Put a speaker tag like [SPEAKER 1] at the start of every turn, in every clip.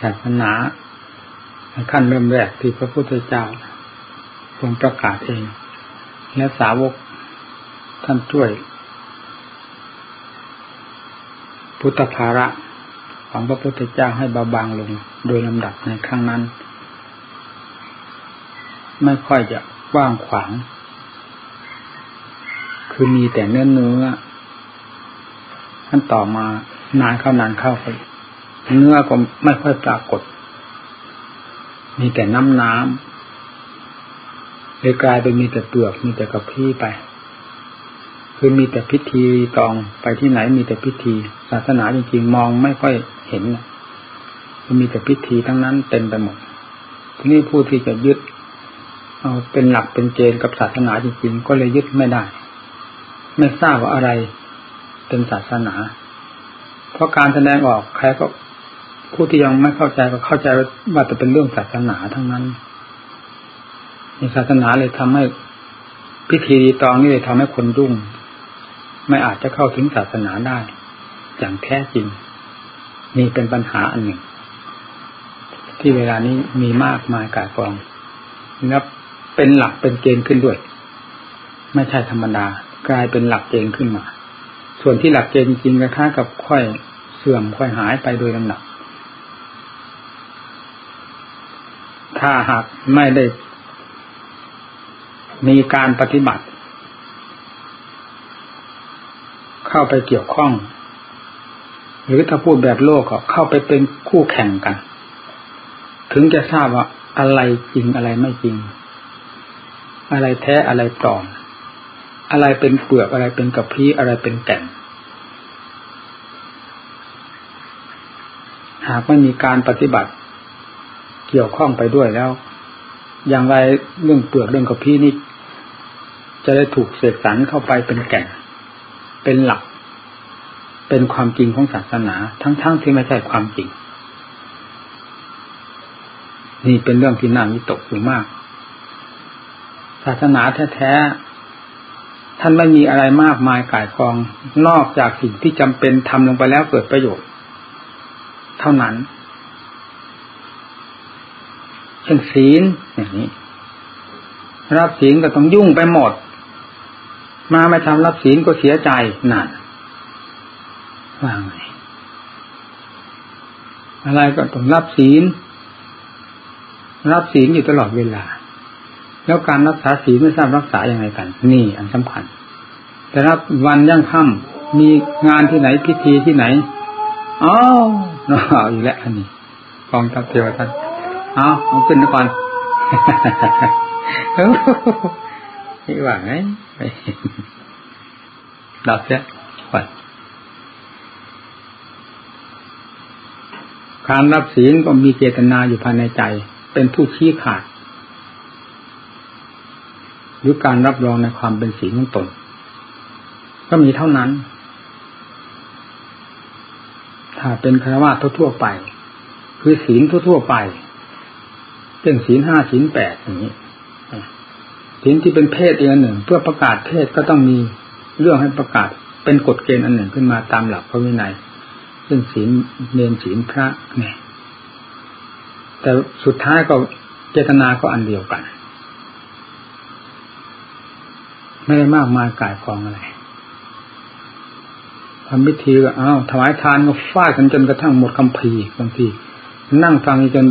[SPEAKER 1] ศาสนาขั้นเริ่มแรกที่พระพุทธเจ้าทรงประกาศเอง และสาวกท่านช่วย พุทธภาระของพระพุทธเจ้าให้เบาบางลงโดยลำดับในครั้งนั้น ไม่ค่อยจะว่างขวาง คือมีแต่เนื้อเนื้อท่านต่อมานานเข้านานเข้าไป เนื้อก็ไม่ค่อยปรากฏ มีแต่น้ำน้ำเลยกลายเป็นมีแต่เปลือกมีแต่กระพี้ไป คือมีแต่พิธีตองไปที่ไหนมีแต่พิธี ศาสนาจริงๆมองไม่ค่อยเห็นมีแต่พิธีทั้งนั้นเต็มไปหมดทีนี้ผู้ที่จะยึด เอาเป็นหลักเป็นเกณฑ์กับศาสนาจริงๆ ก็เลยยึดไม่ได้ ไม่ทราบว่าอะไรเป็นศาสนา เพราะการแสดงออกใครก็ ผู้ที่ยังไม่เข้าใจก็เข้าใจว่าจะเป็นเรื่องศาสนาทั้งนั้นในศาสนาเลยทำให้พิธีตองนี่เลยทำให้คนรุ่ง ไม่อาจจะเข้าถึงศาสนาได้ อย่างแท้จริงนี่เป็นปัญหาอันหนึ่ง ที่เวลานี้มีมากมายกายกองนับเป็นหลักเป็นเกณฑ์ขึ้นด้วย ไม่ใช่ธรรมดากลายเป็นหลักเกณฑ์ขึ้นมา ส่วนที่หลักเกณฑ์จริงๆก็ค่ากับค่อยเสื่อมค่อยหายไปโดยลำดับ ถ้าหากไม่ได้ มีการปฏิบัติ เข้าไปเกี่ยวข้อง หรือถ้าพูดแบบโลกก็เข้าไปเป็นคู่แข่งกัน ถึงจะทราบว่าอะไรจริงอะไรไม่จริง อะไรแท้อะไรปลอมอะไรเป็นเปลือกอะไรเป็นกระพี้อะไรเป็นแก่นหากไม่มีการปฏิบัติ เกี่ยวข้องไปด้วยแล้ว อย่างไรเรื่องเปลือกเรื่องกระพี้นี่จะได้ถูกเสกสรรเข้าไปเป็นแก่น เป็นหลัก เป็นความจริงของศาสนา ทั้งๆทที่ไม่ใช่ความจริง นี่เป็นเรื่องที่น่าวิตกอยู่มาก ศาสนาแท้ๆท่านไม่มีอะไรมากมายกายกอง นอกจากสิ่งที่จำเป็นทำลงไปแล้วเกิดประโยชน์ เท่านั้น ช่นศีลอย่างนี้ รับศีลก็ต้องยุ่งไปหมด มาไม่ทำรับศีลก็เสียใจนั่นว่าไงอะไรก็ต้องรับศีล รับศีลอยู่ตลอดเวลา แล้วการรักษาศีลไม่ทราบรักษาอย่างไรกัน นี่อันสำคัญ แต่รับวันย่างค่ำมีงานที่ไหนพิธีที่ไหนอ๋ออีกแล้วอันนี้กองทัพเทวทัต เอาเอาขึ้นก่อนนี่ว่าไงดับเสียก่อนการรับศีลก็มีเจตนาอยู่ภายในใจ เป็นผู้ชี้ขาด หรือการรับรองในความเป็นศีลของตน ก็มีเท่านั้น ถ้าเป็นคารวะทั่วไป คือศีลทั่วไป เช่นศีลห้าศีลแปดอย่างนี้ศีลที่เป็นเพศอีกอันหนึ่ง เพื่อประกาศเพศก็ต้องมีเรื่องให้ประกาศเป็นกฎเกณฑ์อันหนึ่งขึ้นมาตามหลักพระวินัยซึ่งศีลเนนศีลพระเนี่ยแต่สุดท้ายก็เจตนาก็อันเดียวกัน ไม่ได้มากมายกายกองอะไรทำพิธีก็อ้าวถวายทานก็ฟาดกันจนกระทั่งหมดคำพีบางทีนั่งฟังจน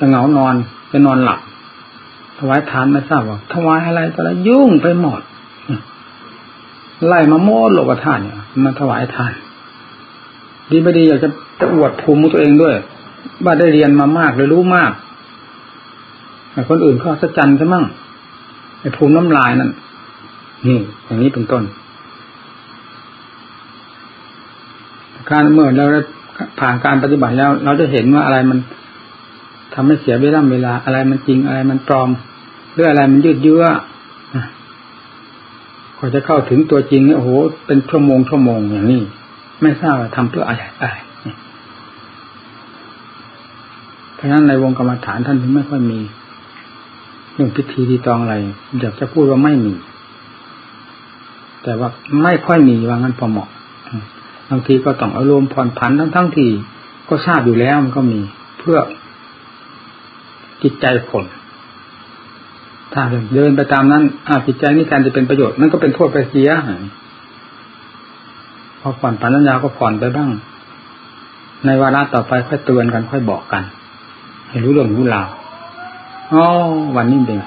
[SPEAKER 1] จะเหงานอนจะนอนหลับถวายทานไม่ทราบว่าถวายอะไรแต่ละยุ่งไปหมดไล่มาโม้โลกธาตุเนี่ยมาถวายทาน ดีไม่ดีอยากจะจะอวดภูมิตัวเองด้วยว่าได้เรียนมามากเลยรู้มากแต่คนอื่นเขาสัจจันซะมั่งไอ้ภูมิน้ำลายนั่นนี่อย่างนี้เป็นต้น การเมื่อเราผ่านการปฏิบัติแล้ว เราจะเห็นว่าอะไรมัน ทำให้เสียเวลาเวลา อะไรมันจริงอะไรมันปลอมหรืออะไรมันยืดเยื้อพอจะเข้าถึงตัวจริงเนี่ยโอ้โหเป็นชั่วโมงชั่วโมงอย่างนี้ไม่ทราบว่าทำเพื่ออะไรอะไรเพราะฉะนั้นในวงกรรมฐานท่านถึงไม่ค่อยมีเรื่องพิธีทีตองอะไรอยากจะพูดว่าไม่มี แต่ว่าไม่ค่อยมีว่างั้นพอเหมาะบางทีก็ต้องอารมณ์ผ่อนผันทั้งทั้งที่ก็ทราบอยู่แล้วมันก็มี เพื่อ จิตใจคนถ้าเดินไปตามนั้นอาจิตใจนี่การจะเป็นประโยชน์นั่นก็เป็นโทษไปเสียพอผ่อนปัญญาก็ผ่อนไปบ้าง ในวาระต่อไปค่อยเตือนกันค่อยบอกกัน ให้รู้เรื่องรู้ราวอ๋อวันนี้เป็น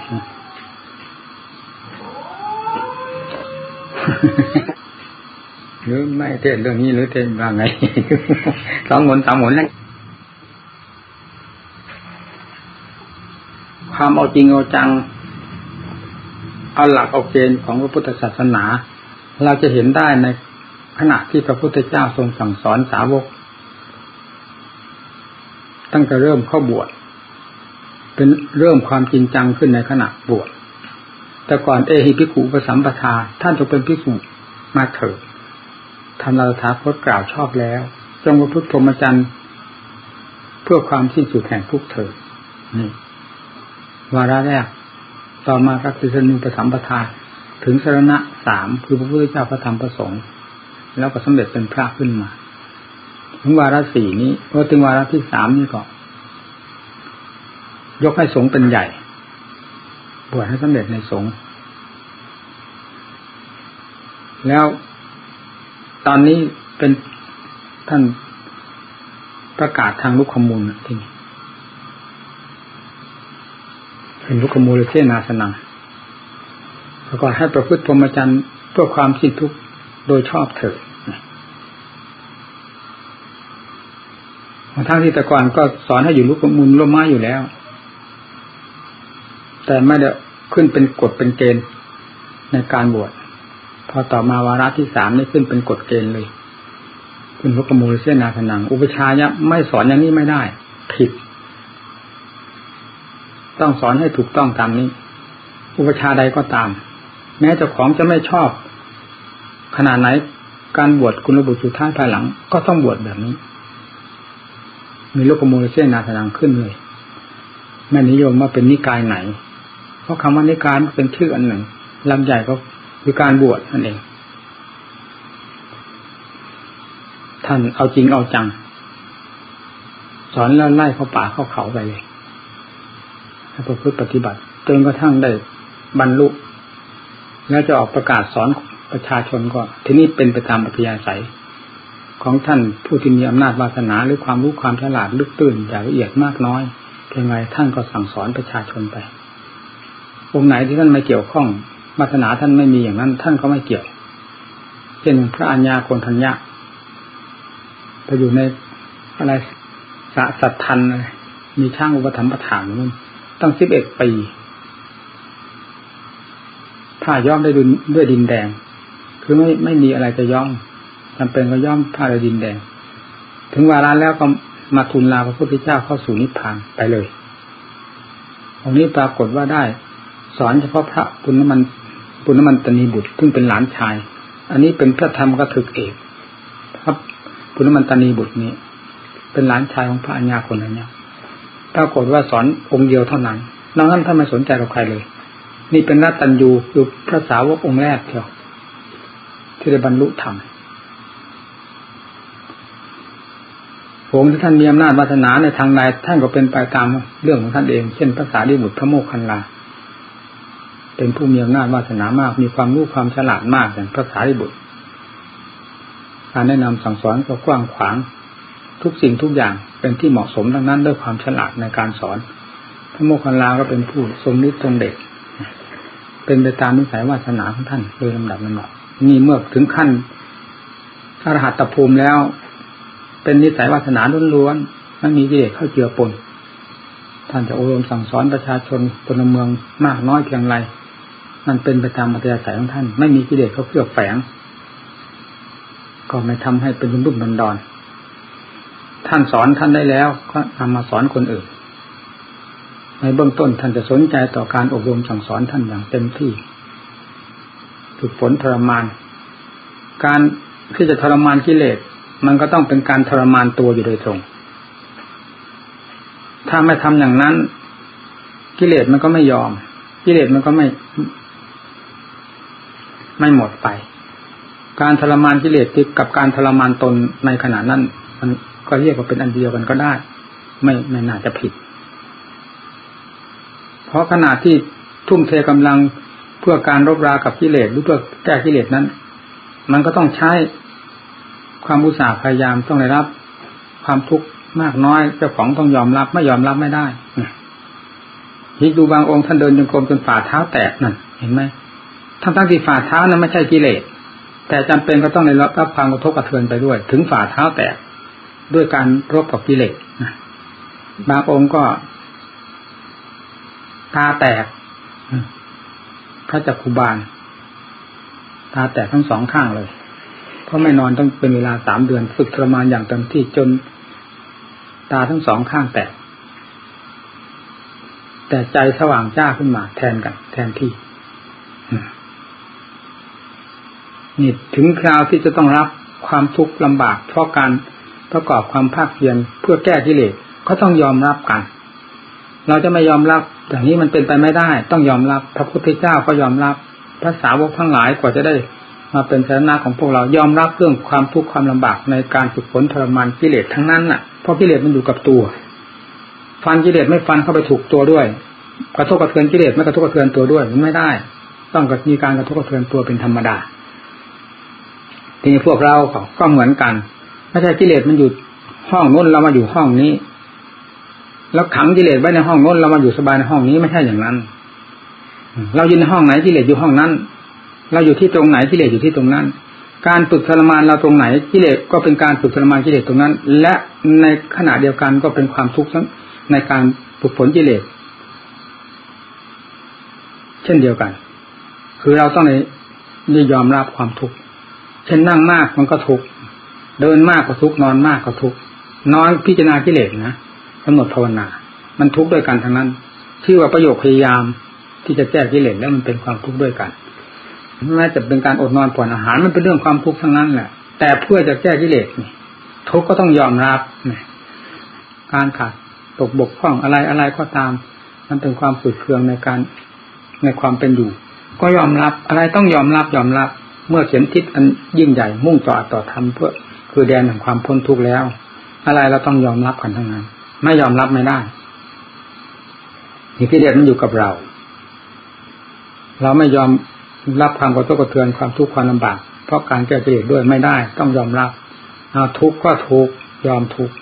[SPEAKER 1] หรือไม่เทศเรื่องนี้หรือเทศว่าไงสองหนสามหนแล้ว ความเอาจริงเอาจัง เอาหลักเอาเกณฑ์ของพระพุทธศาสนา เราจะเห็นได้ในขณะที่พระพุทธเจ้าทรงสั่งสอนสาวก ตั้งแต่เริ่มเข้าบวชเป็นเริ่มความจริงจังขึ้นในขณะบวชแต่ก่อนเอหิพิขุประสัมปทา ท่านจะเป็นพิสุมาเถิดทำเราท้าพจกล่าวชอบแล้ว จงประพฤติพรหมจรรย์เพื่อความสิ้นสุดแห่งทุกเถิดนี่ วาระแรก ต่อมาก็คือสนุปสัมปทา ถึงสรณะสามคือพระพุทธเจ้าพระธรรมพระสงฆ์แล้วก็สำเร็จเป็นพระขึ้นมา ถึงวาระสี่นี้พอถึงวาระที่สามนี่ก็ ยกให้สงฆ์เป็นใหญ่บวชให้สำเร็จในสงฆ์แล้วตอนนี้เป็นท่านประกาศทางลุกขมูลที่นี่ เป็นลุกขมูลเชนาสนังแล้วก็ให้ประพฤติพรหมจรรย์เพื่อความสิ้นทุกข์โดยชอบเถิดทั้งที่แต่ก่อนก็สอนให้อยู่ลุกขมูลร่มไม้อยู่แล้ว แต่ไม่ได้ขึ้นเป็นกฎเป็นเกณฑ์ในการบวชพอต่อมาวาระที่สามนี่ขึ้นเป็นกฎเกณฑ์เลยคุณพระกมูลเสนาพนัง อุปชายะไม่สอนอย่างนี้ไม่ได้ ผิด ต้องสอนให้ถูกต้องตามนี้ อุปชาใดก็ตาม แม้เจ้าของจะไม่ชอบ ขนาดไหนการบวชคุณบุตรสุดท้ายภายหลัง ก็ต้องบวชแบบนี้ มีโลกมูลเสนาพนังขึ้นเลยไม่นิยมว่าเป็นนิกายไหน เพราะคำว่านิกายเป็นชื่ออันหนึ่งลำใหญ่ก็คือการบวชนั่นเอง ท่านเอาจริงเอาจัง สอนแล้วไล่เข้าป่าเข้าเขาไปเลย ประพฤติปฏิบัติจนกระทั่งได้บรรลุ แล้วจะออกประกาศสอนประชาชนก็ ทีนี้เป็นไปตามปัจจัยสัยของท่านผู้ที่มีอำนาจวาสนาหรือความรู้ความฉลาดลึกตื้นอย่างละเอียดมากน้อยเพียงไรท่านก็สั่งสอนประชาชนไป องค์ไหนที่ท่านไม่เกี่ยวข้องวาสนาท่านไม่มีอย่างนั้น ท่านก็ไม่เกี่ยวเช่นพระอัญญาโกนทัญญาไปอยู่ในอะไรสะสัตทันมีช่างอุปถัมภ์ประถามนู่น ตั้งสิบเอ็ดปีผ้าย้อมได้ด้วยด้วยดินแดง คือไม่ไม่มีอะไรจะย้อมจำเป็นก็ย้อมผ้าด้วยดินแดง ถึงวาระแล้วก็มาทูลลาพระพุทธเจ้าเข้าสู่นิพพานไปเลยตรงนี้ปรากฏว่าได้ สอนเฉพาะพระปุณณมันปุณณมันตนีบุตรซึ่งเป็นหลานชาย อันนี้เป็นพระธรรมกถึกเอกครับปุณณมันตนีบุตรนี้ เป็นหลานชายของพระอัญญาคนนั้นเนี่ย ปรากฏว่าสอนองค์เดียวเท่านั้นนอกนั้นท่านไม่สนใจกับใครเลย นี่เป็นนัตัญญูคือพระสาวกองค์แรกเทียวที่ได้บรรลุธรรมผมที่ท่านมีอำนาจวาสนาในทางใดท่านก็เป็นไปตามเรื่องของท่านเอง เช่นภาษาดิบุตรพระโมคคันลา เป็นผู้มีอำนาจวาสนามาก มีความรู้ความฉลาดมากอย่างพระสารีบุตรการแนะนำสั่งสอนก็กว้างขวาง ทุกสิ่งทุกอย่าง เป็นที่เหมาะสมดังนั้นด้วยความฉลาดในการสอน พระโมคคัลลาก็เป็นผู้ทรงนิสทรงเด็ก เป็นไปตามนิสัยวาสนาของท่านโดยลำดับลำดับนี่เมื่อถึงขั้นอรหัตภูมิแล้ว เป็นนิสัยวาสนาล้วนๆไม่มีกิเลสเข้าเจือปนท่านจะอบรมสั่งสอนประชาชนพลเมืองมากน้อยเพียงไรมันเป็นไปตามมัธยาศัยของท่าน ไม่มีกิเลสเขาเคลือบแฝง ก็ไม่ทำให้เป็นรุ่มรุ่มดอนดอน ท่านสอนท่านได้แล้วก็นำมาสอนคนอื่น ในเบื้องต้นท่านจะสนใจต่อการอบรมสั่งสอนท่านอย่างเต็มที่ฝึกฝนทรมาน การที่จะทรมานกิเลสมันก็ต้องเป็นการทรมานตัวอยู่โดยตรง ถ้าไม่ทำอย่างนั้น กิเลสมันก็ไม่ยอม กิเลสมันก็ไม่ ไม่หมดไป การทรมานกิเลสกับการทรมานตนในขณะนั้น มัน ก็เรียกว่าเป็นอันเดียวกันก็ได้ ไม่ไม่น่าจะผิด เพราะขณะที่ทุ่มเทกำลังเพื่อการรบรากับกิเลสหรือเพื่อแก้กิเลสนั้น มันก็ต้องใช้ความอุตสาห์พยายามต้องได้รับ ความทุกข์มากน้อยเจ้าของต้องยอมรับไม่ยอมรับไม่ได้ฮิดูบางองค์ท่านเดินจงกรมจนฝ่าเท้าแตกนั่นเห็นไหมทั้งทั้งที่ฝ่าเท้านั้นไม่ใช่กิเลสแต่จำเป็นก็ต้องได้รับรับความกระทบกระเทือนไปด้วย ถึงฝ่าเท้าแตก ด้วยการรบกับกิเลสบางองค์ก็ตาแตกพระจักคุบาล ตาแตกทั้งสองข้างเลย เพราะไม่นอนต้องเป็นเวลาสามเดือนฝึกทรมานอย่างเต็มที่จนตาทั้งสองข้างแตก แต่ใจสว่างจ้าขึ้นมา แทนกัน แทนที่นี่ถึงคราวที่จะต้องรับความทุกข์ลำบากเพราะการ ประกอบความภาคเพียรเพื่อแก้กิเลสก็ต้องยอมรับกัน เราจะไม่ยอมรับอย่างนี้มันเป็นไปไม่ได้ ต้องยอมรับ พระพุทธเจ้าก็ยอมรับภาษาวกทั้งหลายกว่าจะได้มาเป็นสาระของพวกเรายอมรับเรื่องความทุกข์ความลำบากในการฝึกฝนทรมานกิเลสทั้งนั้นน่ะเพราะกิเลสมันอยู่กับตัว ฟันกิเลสไม่ฟันเข้าไปถูกตัวด้วย กระทบกระเทือนกิเลสไม่กระทบกระเทือนตัวด้วยมันไม่ได้ ต้องมีการกระทบกระเทือนตัวเป็นธรรมดาทีนี้พวกเราก็เหมือนกัน ไม่ใช่กิเลสมันอยู่ห้องนู้นเรามาอยู่ห้องนี้ แล้วขังกิเลสไว้ในห้องนู้นเรามาอยู่สบายในห้องนี้ไม่ใช่อย่างนั้น เราอยู่ในห้องไหนกิเลสอยู่ห้องนั้น เราอยู่ที่ตรงไหนกิเลสอยู่ที่ตรงนั้น การฝึกทรมานเราตรงไหนกิเลสก็เป็นการฝึกทรมานกิเลสตรงนั้น และในขณะเดียวกันก็เป็นความทุกข์ในการฝึกฝนกิเลสเช่นเดียวกัน คือเราต้องในยอมรับความทุกข์ เช่นนั่งมากมันก็ทุกข์ เดินมากก็ทุกนอนมากก็ทุกข์นอนพิจารณากิเลสนะกำหนดภาวนา มันทุกข์ด้วยกันทั้งนั้น ชื่อว่าประโยคพยายามที่จะแก้กิเลสแล้วมันเป็นความทุกข์ด้วยกันแม้จะเป็นการอดนอนผ่อนอาหารมันเป็นเรื่องความทุกข์ทั้งนั้นแหละ แต่เพื่อจะแก้กิเลสนี่ทุกก็ต้องยอมรับนการขาดตกบกพร่องอะไรอะไรก็ตาม มันเป็นความฝืดเคืองในการในความเป็นอยู่ ก็ยอมรับอะไรต้องยอมรับยอมรับ เมื่อเขียนทิศอันยิ่งใหญ่มุ่งต่อต่อธรรมเพื่อ คือแดนแห่งความพ้นทุกข์แล้ว อะไรเราต้องยอมรับกันทั้งนั้น ไม่ยอมรับไม่ได้นี่ที่เด็ดมันอยู่กับเรา เราไม่ยอมรับความกระทบกระเทือนความทุกข์ความลำบาก เพราะการแก้กิเลสด้วยไม่ได้ ต้องยอมรับเอาทุกข์ก็ทุกข์ยอมทุกข์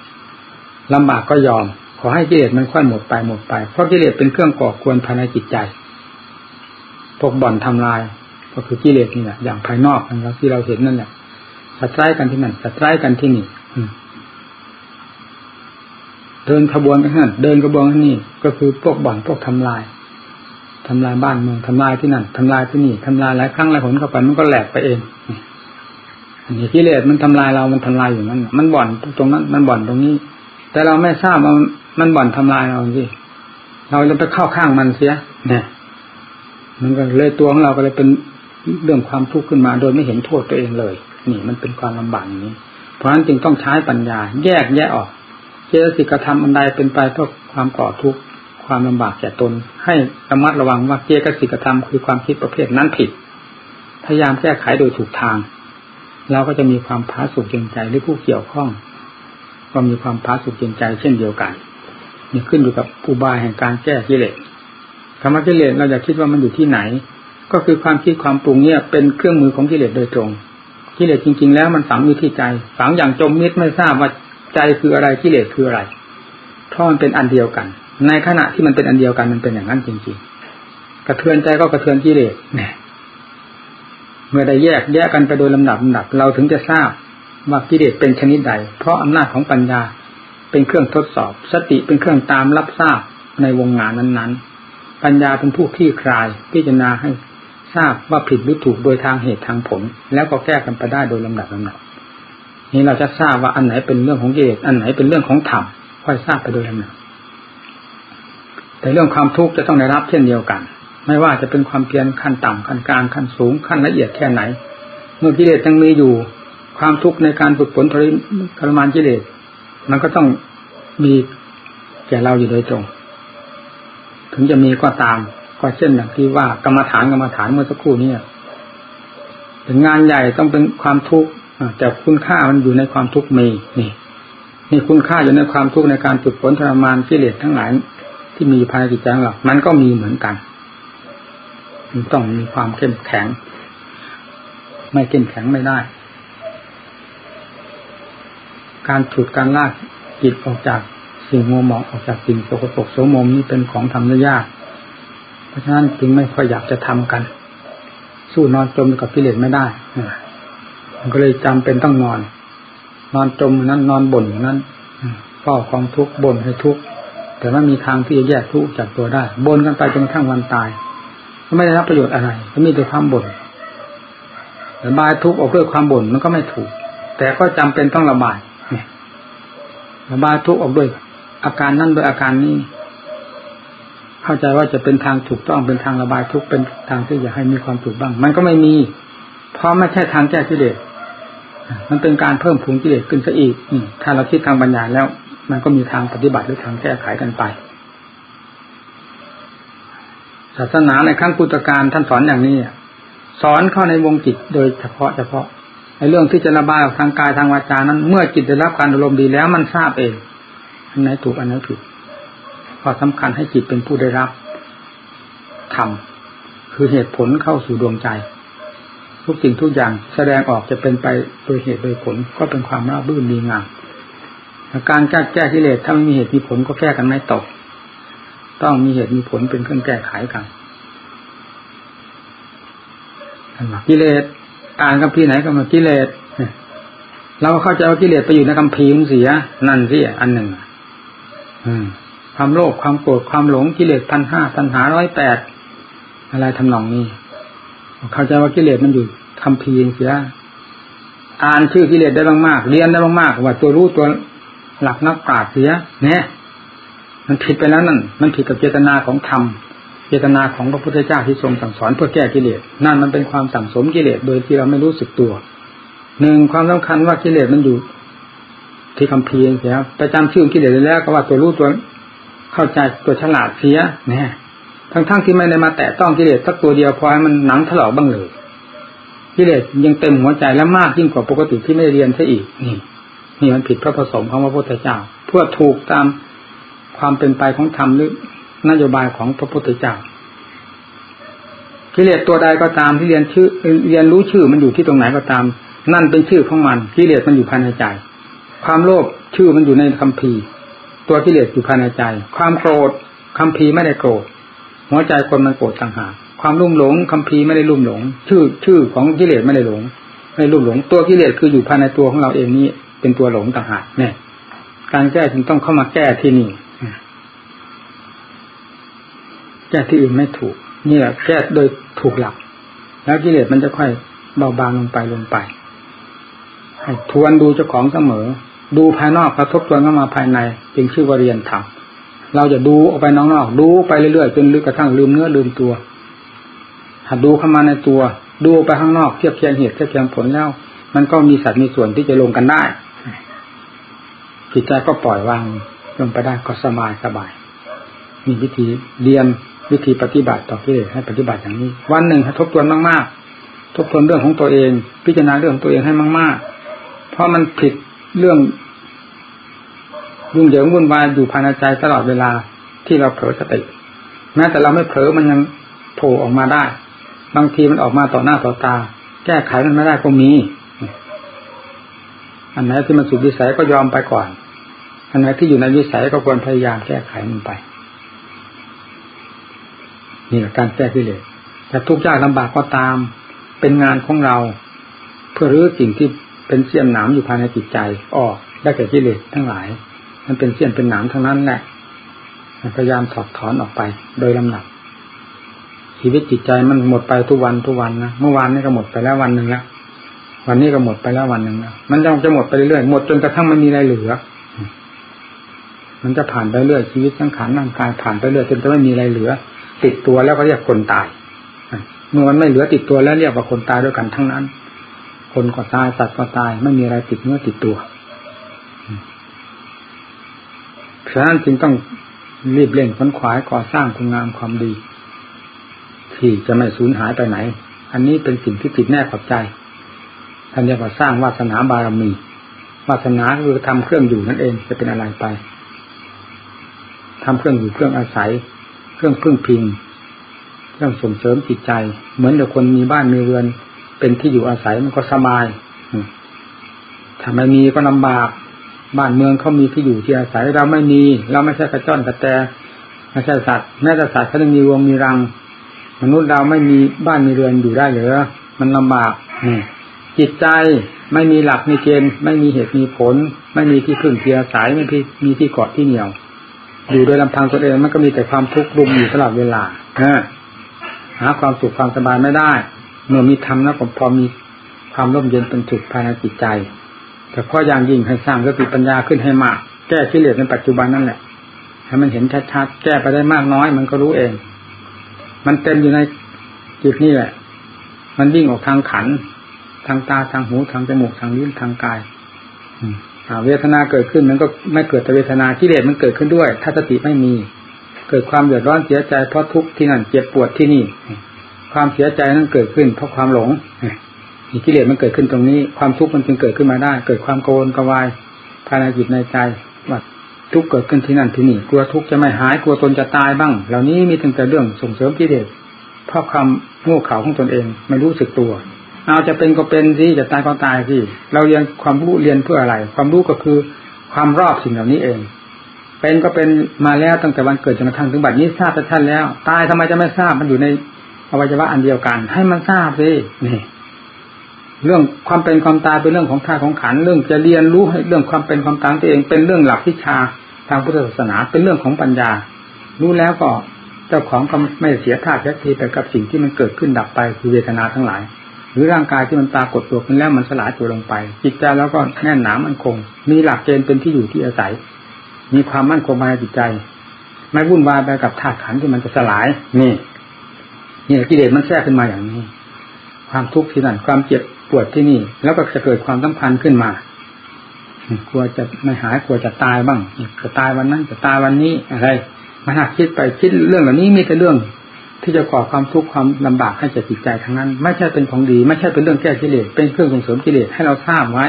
[SPEAKER 1] ลำบากก็ยอม ขอให้กิเลสมันค่อยหมดไปหมดไป เพราะกิเลสเป็นเครื่องก่อกวนภายในจิตใจพวกบ่อนทำลาย ก็คือกิเลสนี่แหละอย่างภายนอกนะครับที่เราเห็นนั่นแหละ สัตร้ายกันที่นั่นสัตร้ายกันที่นี่เดินขบวนกันนั่นเดินขบวนที่นี่ ก็คือพวกบ่อนพวกทำลายทำลายบ้านเมืองทำลายที่นั่นทำลายที่นี่ทำลายหลายครั้งหลายผลเข้าไปมันก็แหลกไปเองอันนี้กิเลสมันทำลายเรามันทำลายอยู่นั่นมันบ่อนตรงนั้น มันบ่อนตรงนี้ แต่เราไม่ทราบว่ามันบ่อนทำลายเราสิเราจะไปเข้าข้างมันเสียเนี่ยมันก็เลยตัวของเราก็เลยเป็นเรื่องความทุกข์ขึ้นมา โดยไม่เห็นโทษตัวเองเลย นี่มันเป็นความลำบากอย่างนี้ เพราะฉะนั้นจึงต้องใช้ปัญญา แยกแยะออก เจตสิกธรรมอันใดเป็นไปเพื่อความก่อทุกข์ความลำบากแก่ตน ให้ระมัดระวังว่าเจตสิกธรรมคือความคิดประเภทนั้นผิด พยายามแก้ไขโดยถูกทาง เราก็จะมีความพาสุขเย็นใจหรือผู้เกี่ยวข้อง ก็มีความพาสุขเย็นใจเช่นเดียวกันนี่ขึ้นอยู่กับอุบายแห่งการแก้กิเลสธรรมะกิเลสเราจะคิดว่ามันอยู่ที่ไหน ก็คือความคิดความปรุงเนี่ยเป็นเครื่องมือของกิเลสโดยตรง กิเลสจริง ๆ แล้วมันฝังอยู่ที่ใจ ฝังอย่างจมมิดไม่ทราบว่าใจคืออะไรกิเลสคืออะไรเพราะมันเป็นอันเดียวกัน ในขณะที่มันเป็นอันเดียวกันมันเป็นอย่างนั้นจริง ๆ กระเทือนใจก็กระเทือนกิเลสเนี่ยเมื่อได้แยกแยกกันไปโดยลำดับลำดับ เราถึงจะทราบว่ากิเลสเป็นชนิดใด เพราะอำนาจของปัญญาเป็นเครื่องทดสอบ สติเป็นเครื่องตามรับทราบในวงงานนั้นๆ ปัญญาเป็นผู้คลี่คลายพิจารณาให้ ทราบว่าผิดหรือถูกโดยทางเหตุทางผล แล้วก็แก้กันไปได้โดยลำดับลำดับนี้เราจะทราบว่าอันไหนเป็นเรื่องของเกตอันไหนเป็นเรื่องของธรรมค่อยทราบไปโดยลำดับแต่เรื่องความทุกข์จะต้องได้รับเช่นเดียวกัน ไม่ว่าจะเป็นความเพียรขั้นต่ำขั้นกลางขั้นสูงขั้นละเอียดแค่ไหน เมื่อกิเลสยังมีอยู่ความทุกข์ในการฝึกฝนทรมานกิเลสมันก็ต้องมีแก่เราอยู่โดยตรง ถึงจะมีก็ตาม ก็เช่นอย่างที่ว่ากรรมฐานกรรมฐานเมื่อสักครู่นี้ถึงงานใหญ่ต้องเป็นความทุกข์แต่คุณค่ามันอยู่ในความทุกข์มีนี่มีคุณค่าอยู่ในความทุกข์ในการฝึกฝนทรมานกิเลสทั้งหลายที่มีภายในจิตใจของเรามันก็มีเหมือนกันมันต้องมีความเข้มแข็ง ไม่เข้มแข็งไม่ได้ การฉุดการลากจิตออกจากสิ่งมัวหมองออกจากสิ่งสกปรกโสมมนี่เป็นของทำได้ยาก เพราะฉะนั้นจึงไม่ค่อยอยากจะทำกัน สู้นอนจมกับกิเลสไม่ได้มันก็เลยจำเป็นต้องนอน นอนจมนั้น นอนบ่นนั้นเฝ้าความทุกข์บ่นให้ทุกข์แต่ไม่มีทางที่จะแยกทุกข์จากตัวได้บ่นกันไปจนกระทั่งวันตายก็ไม่ได้รับประโยชน์อะไรก็มีแต่ความบ่นระบายทุกข์ออกด้วยความบ่นมันก็ไม่ถูก แต่ก็จำเป็นต้องระบายเนี่ยระบายทุกข์ออกด้วยอาการนั่นด้วยอาการนี้ เข้าใจว่าจะเป็นทางถูกต้องเป็นทางระบายทุกเป็นทางที่อยากให้มีความสุขบ้าง มันก็ไม่มี เพราะไม่ใช่ทางแก้กิเลสมันเป็นการเพิ่มพูนกิเลสขึ้นซะอีกถ้าเราคิดทางปัญญาแล้ว มันก็มีทางปฏิบัติหรือทางแก้ไขกันไป ศาสนาในขั้งพุทธการท่านสอนอย่างนี้สอนเข้าในวงจิตโดยเฉพาะเฉพาะในเรื่องที่จะระบายออกทางกายทางวาจานั้น เมื่อจิตได้รับการอารมณ์ดีแล้วมันทราบเองอันไหนถูกอันไหนผิด ข้อสำคัญให้จิตเป็นผู้ได้รับธรรมคือเหตุผลเข้าสู่ดวงใจ ทุกสิ่งทุกอย่างแสดงออกจะเป็นไปโดยเหตุโดยผลก็เป็นความราบรื่นดีงามการแก้แก้กิเลสถ้าไม่มีเหตุมีผลก็แก้กันไม่ตก ต้องมีเหตุมีผลเป็นเครื่องแก้ไขกันกิเลสอ่านคำพีไหนก็มากิเลสเราเข้าใจว่ากิเลสไปอยู่ในคำพีมันเสียนั่นสิอันหนึ่ง ความโลภความโกรธความหลงกิเลสพันห้าพันหาร้อยแปดอะไรทำนองนี้ เข้าใจว่ากิเลสมันอยู่คำพีเสียอ่านชื่อกิเลสได้มากๆเรียนได้มากๆว่าตัวรู้ตัวหลักนักปราชญ์เสียเนี่ยมันผิดไปแล้วนั่น มันผิดกับเจตนาของธรรมเจตนาของพระพุทธเจ้าที่ทรงสั่งสอนเพื่อแก้กิเลสนั่นมันเป็นความสั่งสมกิเลสโดยที่เราไม่รู้สึกตัวหนึ่งความสำคัญว่ากิเลสมันอยู่ที่คำเพียงเสียไปจำชื่อกิเลสแล้วก็ว่าตัวรู้ตัว เข้าใจตัวฉลาดเสียนี่ทั้งๆทที่ไม่ได้มาแตะต้องกิเลสสักตัวเดียวพอให้มันหนังถลอกบ้างเลยกิเลสยังเต็มหัวใจและมากยิ่งกว่าปกติที่ไม่เรียนซะอีกนี่นี่มันผิดพระผสมของพระพุทธเจ้า เพื่อถูกตามความเป็นไปของธรรมหรือนโยบายของพระพุทธเจ้ากิเลสตัวใดก็ตามที่เรียนชื่อ เรียนรู้ชื่อมันอยู่ที่ตรงไหนก็ตาม นั่นเป็นชื่อของมันกิเลสมันอยู่ภายในใจ ความโลภชื่อมันอยู่ในคัมภีร์ ตัวกิเลสอยู่ภายในใจ ความโกรธคัมภีร์ไม่ได้โกรธหัวใจคนมันโกรธต่างหากความรุ่มหลงคัมภีร์ไม่ได้รุ่มหลง ชื่อชื่อของกิเลสไม่ได้หลงไม่รุ่มหลง ตัวกิเลสคืออยู่ภายในตัวของเราเองนี้ เป็นตัวหลงต่างหากเนี่ย การแก้จึงต้องเข้ามาแก้ที่นี่แก้ที่อื่นไม่ถูก นี่แหละแก้โดยถูกหลัก แล้วกิเลสมันจะค่อยเบาบางลงไปลงไปให้ทวนดูเจ้าของเสมอ ดูภายนอกกระทบทวนเข้ามาภายในจึงชื่อว่าเรียนธรรมเราจะดูออกไปนอกๆดูไปเรื่อยๆจนลึกกระทั่งลืมเนื้อลืมตัวหัดดูเข้ามาในตัว ดูไปข้างนอกเทียบเคียงเหตุเทียบเคียงผลแล้ว มันก็มีสัตว์มีส่วนที่จะลงกันได้จิตใจก็ปล่อยวางลงไปได้ก็สบายสบายมีวิธีเรียนวิธีปฏิบัติต่อกิเลสให้ปฏิบัติอย่างนี้ วันหนึ่งให้ทบทวนมากๆทบทวนเรื่องของตัวเอง พิจารณาเรื่องตัวเองให้มาก ๆ เพราะมันผิด เรื่องยุ่งเหยิงวุ่นวายอยู่ภายในใจตลอดเวลาที่เราเผลอสติแม้แต่เราไม่เผลอมันยังโผล่ออกมาได้ บางทีมันออกมาต่อหน้าต่อตา แก้ไขมันไม่ได้ก็มีอันไหนที่มันสุดวิสัยก็ยอมไปก่อน อันไหนที่อยู่ในวิสัยก็ควรพยายามแก้ไขมันไปนี่แหละการแก้กิเลสแต่ทุกข์ยากลำบากก็ตาม เป็นงานของเรา เพื่อรื้อสิ่งที่ เป็นเสี้ยนหนามอยู่ภายในจิตใจออกได้แก่กิเลสทั้งหลาย มันเป็นเสี้ยนเป็นหนามทั้งนั้นแหละพยายามถอดถอนออกไปโดยลำดับ ชีวิตจิตใจมันหมดไปทุกวันทุกวันนะเมื่อวานนี้ก็หมดไปแล้ววันหนึ่งแล้ววันนี้ก็หมดไปแล้ววันหนึ่งแล้วมันจะหมดไปเรื่อยๆหมดจนกระทั่งไม่มีอะไรเหลือ มันจะผ่านไปเรื่อยชีวิตสังขารร่างกายผ่านไปเรื่อยจนจะไม่มีอะไรเหลือ ติดตัวแล้วก็เรียกคนตายเมื่อมันไม่เหลือติดตัวแล้วเรียกว่าคนตายด้วยกันทั้งนั้น คนก็ตายสัตว์ก็ตาย ไม่มีอะไรติดเนื้อติดตัวฉะนั้นจึงต้องรีบเร่งค้นขวายก่อสร้างคุณงามความดี ที่จะไม่สูญหายไปไหน อันนี้เป็นสิ่งที่ติดแน่ขอบใจท่านเรียกว่าสร้างวาสนาบารมี วาสนาคือทำเครื่องอยู่นั่นเองจะเป็นอะไรไปทำเครื่องอยู่เครื่องอาศัย เครื่องพึ่งพิง เครื่องส่งเสริมจิตใจ เหมือนเด็กคนมีบ้านมีเรือน เป็นที่อยู่อาศัยมันก็สบายถ้าไม่มีก็ลำบาก บ้านเมืองเขามีที่อยู่ที่อาศัยเราไม่มี เราไม่ใช่กระจ้อนกระแตไม่ใช่สัตว์แม้แต่สัตว์เขายังมีวงมีรัง มนุษย์เราไม่มีบ้านมีเรือนอยู่ได้หรือมันลำบากนี่จิตใจไม่มีหลักมีเกณฑ์ไม่มีเหตุมีผล ไม่มีที่พึ่งที่อาศัยไม่มีที่เกาะที่เหนียว อยู่โดยลำพังตัวเองมันก็มีแต่ความทุกข์รุมอยู่ตลอดเวลาหาความสุขความสบายไม่ได้ เมื่อมีธรรมแล้วก็พอมีความร่มเย็นเป็นสุขภายในจิตใจ แต่พออย่างยิ่งให้สร้างสติปัญญาขึ้นให้มาก แก้กิเลสในปัจจุบันนั่นแหละให้มันเห็นชัดๆแก้ไปได้มากน้อย มันก็รู้เอง มันเต็มอยู่ในจิตนี่แหละ มันวิ่งออกทางขัน ทางตาทางหูทางจมูกทางลิ้นทางกายเวทนาเกิดขึ้นมันก็ไม่เกิดแต่เวทนากิเลสมันเกิดขึ้นด้วย ถ้าสติไม่มี เกิดความเดือดร้อนเสียใจเพราะทุกข์ที่นั่นเจ็บปวดที่นี่ ความเสียใจนั้นเกิดขึ้น เพราะความหลงมีกิเลสมันเกิดขึ้นตรงนี้ ความทุกข์มันจึงเกิดขึ้นมาได้ เกิดความโกรธกวายภายในจิตในใจว่าทุกข์เกิดขึ้นที่นั่นที่นี่ กลัวทุกข์จะไม่หาย กลัวตนจะตายบ้าง เหล่านี้มีแต่เรื่องส่งเสริมกิเลสเพราะความโง่เขลาของตนเองไม่รู้สึกตัว เอาจะเป็นก็เป็นสิจะตายก็ตายสิเราเรียนความรู้เรียนเพื่ออะไร ความรู้ก็คือความรอบสิ่งเหล่านี้เอง เป็นก็เป็นมาแล้วตั้งแต่วันเกิดจนกระทั่งถึงบัดนี้ทราบแต่ท่านแล้ว ตายทำไมจะไม่ทราบมันอยู่ใน วัยวะอันเดียวกัน ให้มันทราบสินี่ เรื่องความเป็นความตายเป็นเรื่องของท่าของขันเรื่องจะเรียนรู้ให้เรื่องความเป็นความตายตัวเอง เป็นเรื่องหลักวิชาทางพุทธศาสนาเป็นเรื่องของปัญญา รู้แล้วก็เจ้าของก็ไม่เสียท่าแท้ทีไปกับสิ่งที่มันเกิดขึ้นดับไปคือเวทนาทั้งหลาย หรือร่างกายที่มันปรากฏตัวขึ้นแล้วมันสลายตัวลงไป จิตใจแล้วก็แน่นหนามันคง มีหลักเกณฑ์เป็นที่อยู่ที่อาศัย มีความมั่นคงภายในจิตใจ ไม่วุ่นวายไปกับธาตุขันที่มันจะสลายนี่ เนี่กิเลสมันแทรกขึ้นมาอย่างนี้ ความทุกข์ที่นั่นความเจ็บปวดที่นี่ แล้วก็จะเกิดความสัมพันธ์ขึ้นมากลัวจะไม่หายกลัวจะตายบ้างจะตายวันนั้นจะตายวันนี้อะไรมันหักคิดไปคิดเรื่องเหล่านี้มีแต่เรื่อง ที่จะก่อความทุกข์ความลำบากให้แก่จิตใจทั้งนั้น ไม่ใช่เป็นของดี ไม่ใช่เป็นเรื่องแก้กิเลสเป็นเครื่องส่งเสริมกิเลสให้เราทราบไว้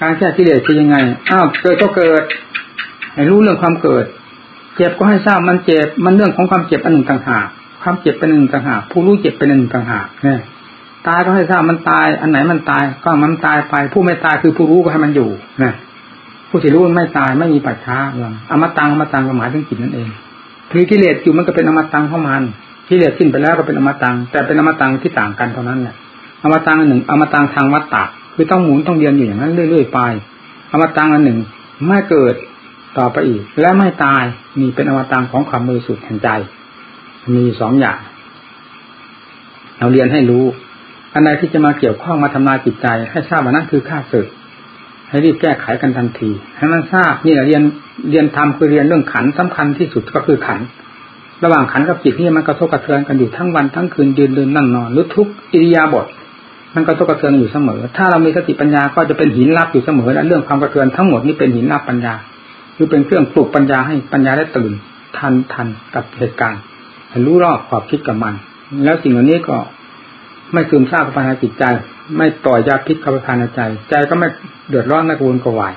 [SPEAKER 1] การแก้กิเลสคือยังไงอ้าวเกิดก็เกิดให้รู้เรื่องความเกิด เจ็บก็ให้ทราบมันเจ็บมันเรื่องของความเจ็บอันหนึ่งต่างหาก ความเจ็บเป็นหนึ่งต่างหากผู้รู้เจ็บเป็นหนึ่งต่างหากเนี่ยตายก็ให้ทราบมันตาย อันไหนมันตายก็มันตายไป ผู้ไม่ตายคือผู้รู้ก็ให้มันอยู่นะผู้ที่รู้มันไม่ตายไม่มีปัจฉาเอมตังอมตังหมายถึงจิตนั่นเองคือกิเลสอยู่มันก็เป็นอมตังของมันกิเลสสิ้นไปแล้วก็เป็นอมตังแต่เป็นอมตังที่ต่างกันเท่านั้นแหละอมตังอันหนึ่งอมตังทางวัตตะคือต้องหมุนต้องเรียนอยู่อย่างนั้นเรื่อยๆไป อมตังอันหนึ่งไม่เกิดต่อไปอีก และไม่ตายมีเป็นอมตังของความมือสุดแห่งใจ มีสองอย่าง เราเรียนให้รู้ อันใดที่จะมาเกี่ยวข้องมาทำลายจิตใจ ให้ทราบว่านั่นคือข้าศึก ให้รีบแก้ไขกันทันที ให้มันทราบนี่แหละเรียนเรียนธรรมคือเรียนเรื่องขันสำคัญที่สุดก็คือขัน ระหว่างขันกับจิตนี่มันกระทบกระเทือนกันอยู่ทั้งวันทั้งคืนยืนเดินนั่งนอนหรือทุกอิริยาบถมันกระทบกระเทือนอยู่เสมอ ถ้าเรามีสติปัญญาก็จะเป็นหินรับอยู่เสมอและเรื่องความกระเทือนทั้งหมดนี้เป็นหินรับปัญญา คือเป็นเครื่องปลุกปัญญาให้ปัญญาได้ตื่นทันทันกับเหตุการณ์ รู้รอบขอบคิดกับมัน แล้วสิ่งเหล่านี้ก็ไม่ซึมซาบภายในจิตใจ ไม่ต่อยาพิษเข้าไปภายในใจ ใจก็ไม่เดือดร้อนไม่กวนกวาย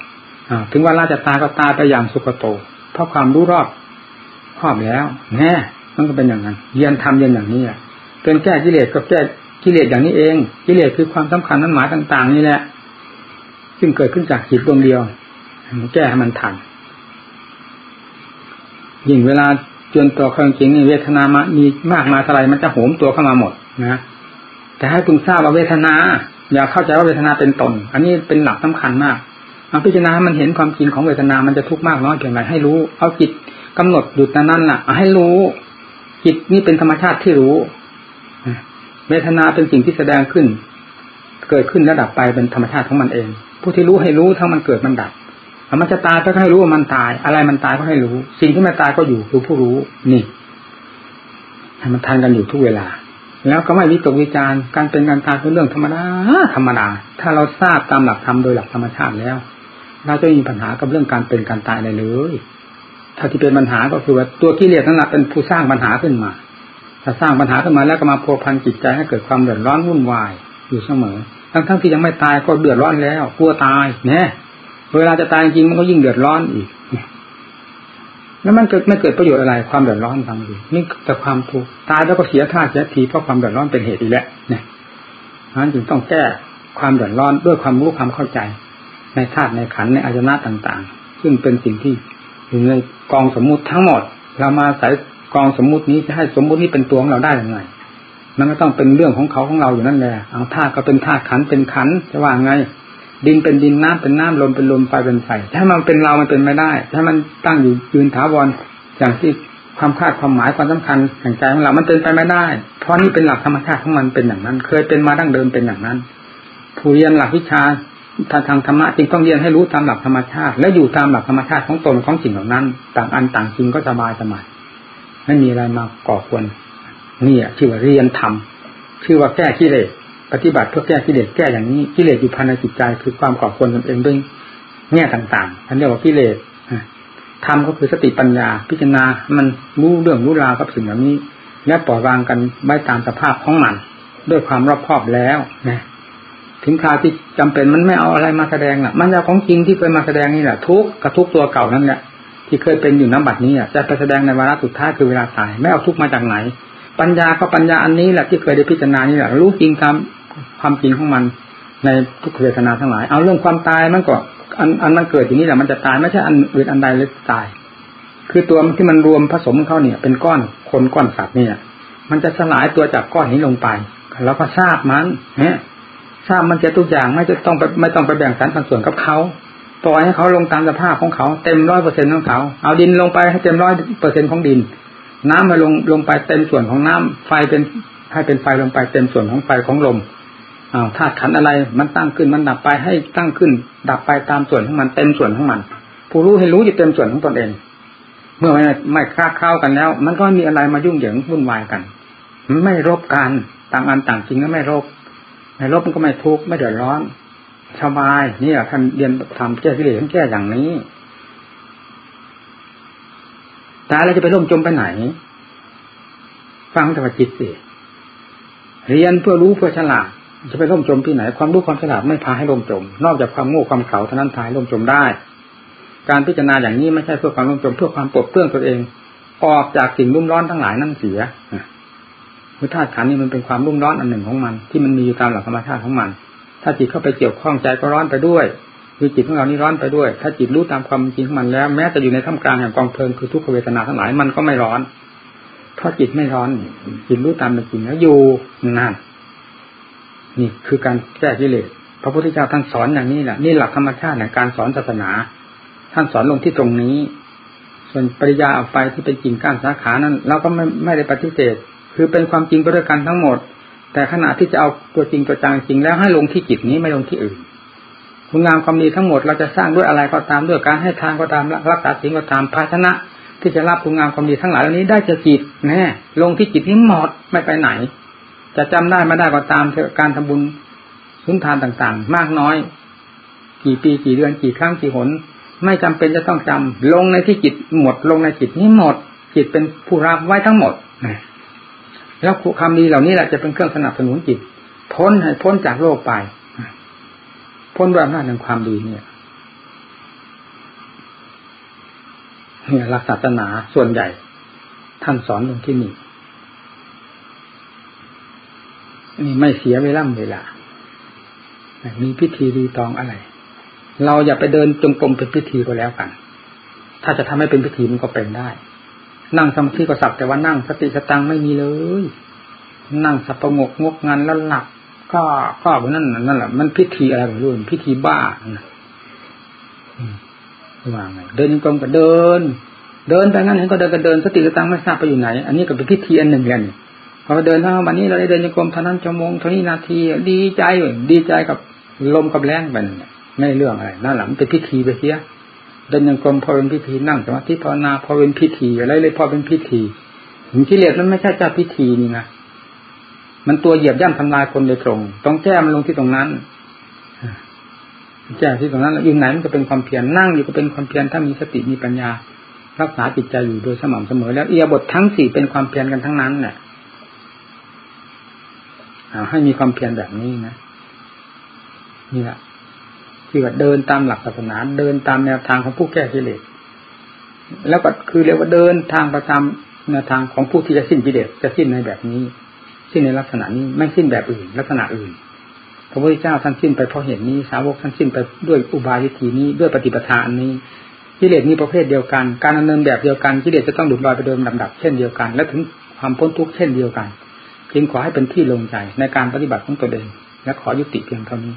[SPEAKER 1] ถึงว่าราจะตายก็ตายไปอย่างสุขโต เพราะความรู้รอบครอบแล้วแน่มันก็เป็นอย่างนั้นเรียนทำเรียนอย่างนี้อะเป็นแก้กิเลสก็แก้กิเลสอย่างนี้เอง กิเลสคือความสำคัญนั้นหมายต่าง ๆ นี่แหละ ซึ่งเกิดขึ้นจากจิตดวงเดียวแก้ให้มันทันยิ่งเวลา จนตัวครื่องจริงเวทนามามีมากมาเท่าไรมันจะโหมตัวเข้ามาหมดนะแต่ให้คุณทราบว่าเวทนา อย่าเข้าใจว่าเวทนาเป็นตน อันนี้เป็นหลักสำคัญมากเอาพิจารณาให้มันเห็นความจริงของเวทนา มันจะทุกข์มากน้อยเพียงไรให้รู้ เอาจิตกำหนดหยุดนั้นล่ะ ให้รู้ จิตนี่เป็นธรรมชาติที่รู้ เวทนาเป็นสิ่งที่แสดงขึ้น เกิดขึ้นระดับไปเป็นธรรมชาติของมันเอง ผู้ที่รู้ให้รู้ทั้งมันเกิดมันดับ มันจะตายก็ให้รู้ว่ามันตาย อะไรมันตายก็ให้รู้ สิ่งที่ไม่ตายก็อยู่คือผู้รู้นี่ให้มันทันกันอยู่ทุกเวลา แล้วก็ไม่วิตกวิจารการเป็นการตายเป็นเรื่องธรรมดาธรรมดา ถ้าเราทราบตามหลักธรรมโดยหลักธรรมชาติแล้ว เราจะมีปัญหากับเรื่องการเป็นการตายอะไรเลยถ้าที่เป็นปัญหาก็คือว่าตัวกิเลสนั่นแหละเป็นผู้สร้างปัญหาขึ้นมา ถ้าสร้างปัญหาขึ้นมาแล้วก็มาพัวพันจิตใจให้เกิดความเดือดร้อนวุ่นวายอยู่เสมอ ทั้งทั้งที่ยังไม่ตายก็เดือดร้อนแล้วกลัวตายเนี่ย เวลาจะตายจริงมันก็ยิ่งเดือดร้อนอีก แล้วมันเกิดไม่เกิดประโยชน์อะไรความเดือดร้อนทางดีนี่แต่ความทุกข์ตายแล้วก็เสียท่าเสียทีเพราะความเดือดร้อนเป็นเหตุอีกแล้วเนี่ยนั้นจึงต้องแก้ความเดือดร้อนด้วยความรู้ความเข้าใจ ในธาตุในขันในอายนะต่างๆ ซึ่งเป็นสิ่งที่อยู่ในกองสมมุติทั้งหมด เรามาใส่กองสมมุตินี้จะให้สมมุตินี้เป็นตัวของเราได้ยังไงมันก็ต้องเป็นเรื่องของเขาของเราอยู่นั่นแหละเอาธาตุก็เป็นธาตุขันเป็นขันจะว่าไง ดินเป็นดินน้ำเป็นน้ำลมเป็นลมไฟเป็นไฟถ้ามันเป็นเรามันเป็นไม่ได้ ถ้ามันตั้งอยู่ยืนถาวรอย่างที่ความคาดความหมายความสำคัญแห่งใจของเรามันเป็นไปไม่ได้ เพราะนี่เป็นหลักธรรมชาติของมันเป็นอย่างนั้น เคยเป็นมาดั้งเดิมเป็นอย่างนั้น ผู้เรียนหลักวิชาทางทางธรรมะจึงต้องเรียนให้รู้ตามหลักธรรมชาติ และอยู่ตามหลักธรรมชาติของตนของสิ่งเหล่านั้น ต่างอันต่างจริงก็สบายสบายไม่มีอะไรมาก่อควรนี่ชื่อว่าเรียนธรรมชื่อว่าแก้กิเลส ปฏิบัติเพื่อแก้กิเลสแก้อย่างนี้กิเลสอยู่ภายในจิตใจคือความก่อควรตนเองด้วยแง่ต่างๆอันเรียกว่ากิเลสธรรมก็คือสติปัญญา พิจารณา มันรู้เรื่องรู้ราวกับสิ่งเหล่านี้ และปล่อยวางกันไว้ตามสภาพของมัน ด้วยความรอบคอบแล้วนะถึงคราวที่จำเป็นมันไม่เอาอะไรมาแสดงอะ มันเอาของจริงที่เคยมาแสดงนี่แหละทุกกระทุกตัวเก่านั่นแหละที่เคยเป็นอยู่น้ำบัดนี้อะจะไปแสดงในวาระสุดท้ายคือเวลาตายไม่เอาทุกมาจากไหน ปัญญาก็ปัญญาอันนี้แหละที่เคยได้พิจารณานี่แหละรู้จริงตาม ความจริงของมันในทุกเวทนาทั้งหลาย เอาเรื่องความตายมันก็อันอันมันเกิดอย่างนี้แหละมันจะตายไม่ใช่อันอื่นอันใดเลยตาย คือตัวที่มันรวมผสมเข้าเนี่ย เป็นก้อนคนก้อนสัตว์เนี่ยมันจะสลายตัวจากก้อนนี้ลงไปเราก็ทราบมันเนี่ยทราบมันจะทุกอย่างไม่จะต้องไปไม่ต้องไปแบ่งสรรปันส่วนกับเขาปล่อยให้เขาลงตามสภาพของเขาเต็มร้อยเปอร์เซ็นต์ของเขา เอาดินลงไปให้เต็มร้อยเปอร์เซ็นต์ของดิน น้ำมาลงลงไปเต็มส่วนของน้ำไฟเป็นให้เป็นไฟลงไปเต็มส่วนของไฟของลม อ้าวธาตุขันอะไรมันตั้งขึ้นมันดับไปให้ตั้งขึ้น ดับไปตามส่วนของมันเต็มส่วนของมัน ผู้รู้ให้รู้อยู่เต็มส่วนของตนเอง เมื่อไม่ไม่คลาดเข้ากันแล้ว มันก็มีอะไรมายุ่งเหยิงวุ่นวายกัน ไม่รบกันต่างอันต่างจริงก็ไม่รบไม่รบมันก็ไม่ทุกข์ไม่เดือดร้อนสบายนี่ท่านเรียนทำแก้กิเลสแก้อย่างนี้ตายแล้วจะไปร่มจมไปไหน ฟังแต่ว่าจิตสิเรียนเพื่อรู้เพื่อฉลาด จะไปร่มจมที่ไหนความรู้ความฉลาดไม่พาให้ร่มจม นอกจากความโง่ความเขาเท่านั้นพาให้ร่มจมได้ การพิจารณาอย่างนี้ไม่ใช่เพื่อความร่มจมเพื่อความปลดเปลื้องตัวเอง ออกจากสิ่งรุ่มร้อนทั้งหลายนั่นเสียมือธาตุขันนี่มันเป็นความรุ่มร้อนอันหนึ่งของมัน ที่มันมีอยู่ตามหลักธรรมชาติของมัน ถ้าจิตเข้าไปเกี่ยวข้องใจก็ร้อนไปด้วยคือจิตของเรานี่ร้อนไปด้วย ถ้าจิตรู้ตามความจริงของมันแล้ว แม้จะอยู่ในท่ามกลางแห่งกองเพลิงคือทุกขเวทนาทั้งหลายมันก็ไม่ร้อนเพราะจิตไม่ร้อนจิตรู้ตามเป็นจริงแล้วอยู่นั่น นี่คือการแก้กิเลสพระพุทธเจ้าท่านสอนอย่างนี้แหละนี่หลักธรรมชาติในการสอนศาสนา ท่านสอนลงที่ตรงนี้ ส่วนปริยาออกไปที่เป็นจริงก้านสาขานั้นเราก็ไม่ไม่ได้ปฏิเสธคือเป็นความจริงไปด้วยกันทั้งหมด แต่ขณะที่จะเอาตัวจริงตัวจังจริงแล้วให้ลงที่จิตนี้ไม่ลงที่อื่นคุณงามความดีทั้งหมดเราจะสร้างด้วยอะไรก็ตามด้วยการให้ทานก็ตามรักษาสิ่งก็ตามภาชนะ ที่จะรับคุณงามความดีทั้งหลายเหล่านี้ได้จะจิตแน่ลงที่จิตนี้หมดไม่ไปไหน จะจำได้ไม่ได้ก็ตามเถอะการทำบุญสุนทานต่างๆ มากน้อย กี่ปีกี่เดือนกี่ครั้งกี่หน ไม่จำเป็นจะต้องจำลงในที่จิตหมด ลงในจิตนี้หมด จิตเป็นผู้รับไว้ทั้งหมดแล้วคำดีเหล่านี้แหละจะเป็นเครื่องสนับสนุนจิต พ้นให้พ้นจากโลกไป พ้นด้วยอำนาจแห่งความดีเนี่ยเนี่ยหลักศาสนาส่วนใหญ่ ท่านสอนลงที่นี่ นี่ไม่เสียเวลาเวลา มีพิธีรีตองอะไร เราอย่าไปเดินจงกรมเป็นพิธีก็แล้วกัน ถ้าจะทำให้เป็นพิธีมันก็เป็นได้ นั่งสมาธิก็สักแต่ว่านั่งสติสตังไม่มีเลย นั่งสับประงกงกงานแล้วหลับก็ก็แบบนั้นนั่นแหละมันพิธีอะไรไม่รู้พิธีบ้าว่าไงเดินจงกรมก็เดิน เดินไปงั้นเห็นก็เดินก็เดินสติสตังไม่ทราบไปอยู่ไหน อันนี้ก็เป็นพิธีอันหนึ่งเลย พอเดินเท่าวันนี้เราได้เดินโยกรมเท่านั้นชั่วโมงเท่านี้นาทีดีใจดีใจกับลมกับแรงเป็นไม่เรื่องอะไรหนั่นหลังเป็นพิธีไปเสียเดินโยกรมพอเป็นพิธีนั่งสมาธิภาวนาพอเป็นพิธีอะไรเลยพอเป็นพิธีถึงที่เลียดมันไม่ใช่เจ้าพิธีนี่นะมันตัวเหยียบย่ำทำลายคนโดยตรง ต้องแก้มันลงที่ตรงนั้นแก้ที่ตรงนั้นอยู่ไหนมันก็เป็นความเพียรนั่งอยู่ก็เป็นความเพียรถ้ามีสติมีปัญญา รักษาจิตใจอยู่โดยสม่ำเสมอ แล้วเอียบททั้งสี่เป็นความเพียรกันทั้งนั้นแหละ ให้มีความเพียรแบบนี้นะนี่แหละที่ว่าเดินตามหลักศาสนาเดินตามแนวทางของผู้แก้กิเลสแล้วก็คือเรียกว่าเดินทางประจำแนวทางของผู้ที่จะสิ้นกิเลสจะสิ้นในแบบนี้ สิ้นในลักษณะนี้ไม่สิ้นแบบอื่น ลักษณะอื่น พระพุทธเจ้าท่านสิ้นไปเพราะเหตุนี้สาวกท่านสิ้นไปด้วยอุบายวิธีนี้ด้วยปฏิปทานนี้กิเลสนี้ประเภทเดียวกัน การดำเนินแบบเดียวกันกิเลสจะต้องหลุดลอยไปโดยลำดับเช่นเดียวกัน และถึงความพ้นทุกข์เช่นเดียวกัน จึงขอให้เป็นที่ลงใจในการปฏิบัติของตนเอง และขอยุติเพียงเท่านี้